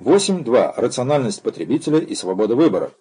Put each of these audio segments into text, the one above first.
8.2. Рациональность потребителя и свобода выбора.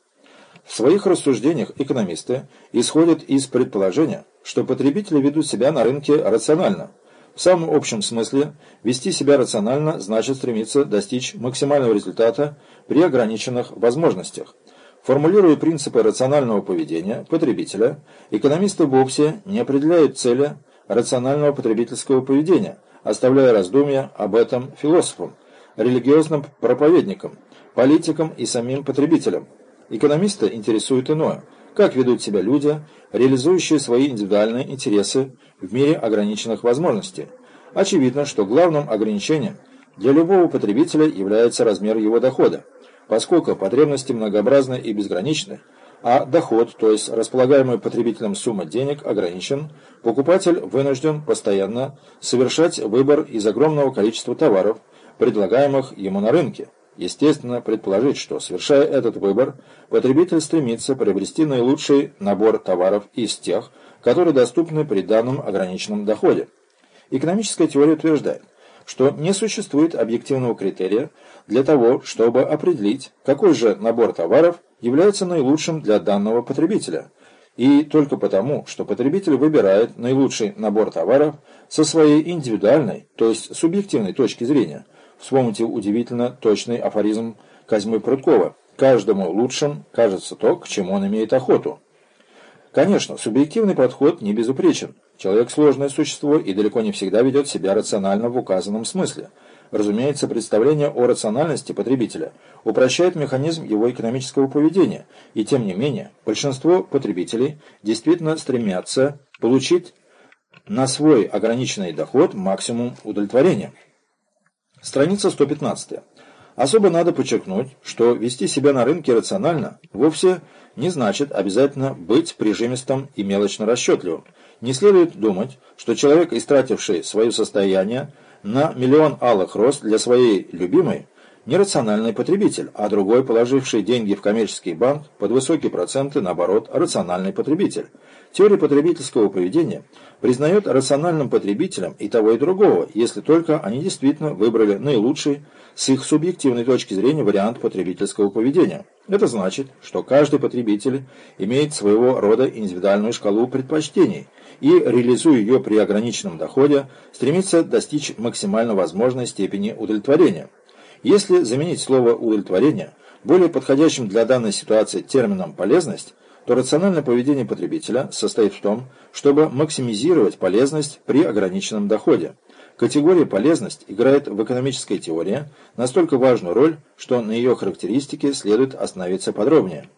В своих рассуждениях экономисты исходят из предположения, что потребители ведут себя на рынке рационально. В самом общем смысле, вести себя рационально значит стремиться достичь максимального результата при ограниченных возможностях. Формулируя принципы рационального поведения потребителя, экономисты вовсе не определяют цели рационального потребительского поведения, оставляя раздумья об этом философам, религиозным проповедникам, политикам и самим потребителям. Экономиста интересует иное – как ведут себя люди, реализующие свои индивидуальные интересы в мире ограниченных возможностей. Очевидно, что главным ограничением для любого потребителя является размер его дохода. Поскольку потребности многообразны и безграничны, а доход, то есть располагаемая потребителем сумма денег, ограничен, покупатель вынужден постоянно совершать выбор из огромного количества товаров, предлагаемых ему на рынке. Естественно, предположить, что, совершая этот выбор, потребитель стремится приобрести наилучший набор товаров из тех, которые доступны при данном ограниченном доходе. Экономическая теория утверждает, что не существует объективного критерия для того, чтобы определить, какой же набор товаров является наилучшим для данного потребителя. И только потому, что потребитель выбирает наилучший набор товаров со своей индивидуальной, то есть субъективной точки зрения. Вспомните удивительно точный афоризм Козьмы Прудкова «Каждому лучшим кажется то, к чему он имеет охоту». Конечно, субъективный подход не безупречен. Человек – сложное существо и далеко не всегда ведет себя рационально в указанном смысле. Разумеется, представление о рациональности потребителя упрощает механизм его экономического поведения, и тем не менее, большинство потребителей действительно стремятся получить на свой ограниченный доход максимум удовлетворения. Страница 115. Особо надо подчеркнуть, что вести себя на рынке рационально вовсе не значит обязательно быть прижимистым и мелочно расчетливым. Не следует думать, что человек, истративший свое состояние на миллион алых роз для своей любимой, нерациональный потребитель, а другой, положивший деньги в коммерческий банк под высокие проценты, наоборот, рациональный потребитель. Теория потребительского поведения признает рациональным потребителем и того, и другого, если только они действительно выбрали наилучший с их субъективной точки зрения вариант потребительского поведения. Это значит, что каждый потребитель имеет своего рода индивидуальную шкалу предпочтений и, реализуя ее при ограниченном доходе, стремится достичь максимально возможной степени удовлетворения. Если заменить слово «удовлетворение» более подходящим для данной ситуации термином «полезность», то рациональное поведение потребителя состоит в том, чтобы максимизировать полезность при ограниченном доходе. Категория «полезность» играет в экономической теории настолько важную роль, что на ее характеристике следует остановиться подробнее.